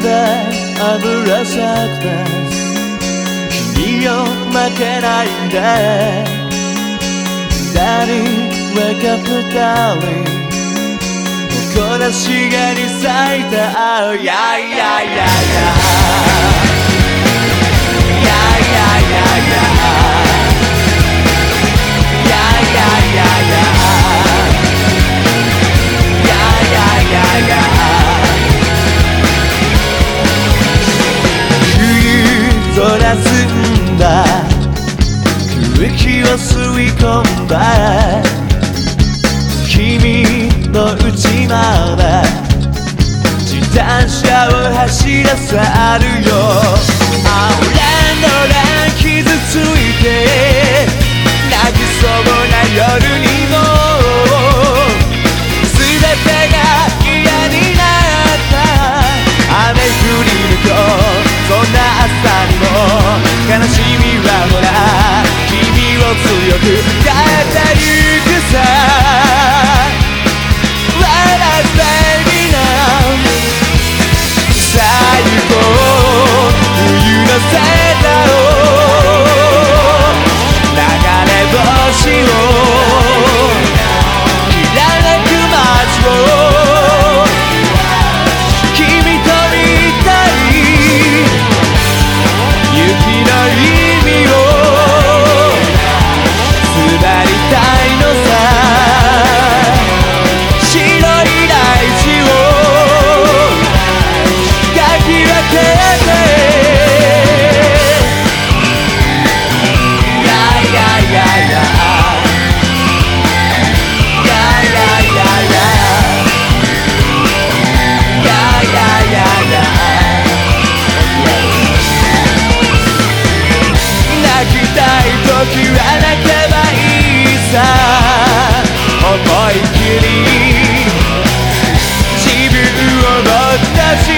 油さくて君を負けないで。Daddy, wake up darling 誇らしげに咲いた青やいやいやいや空澄んだ。空気を吸い込んだ。君の内まで自転車を走らせるよ。あふれんのれん傷ついて泣きそうな夜に悲しみをさ思いっきり自分を僕たち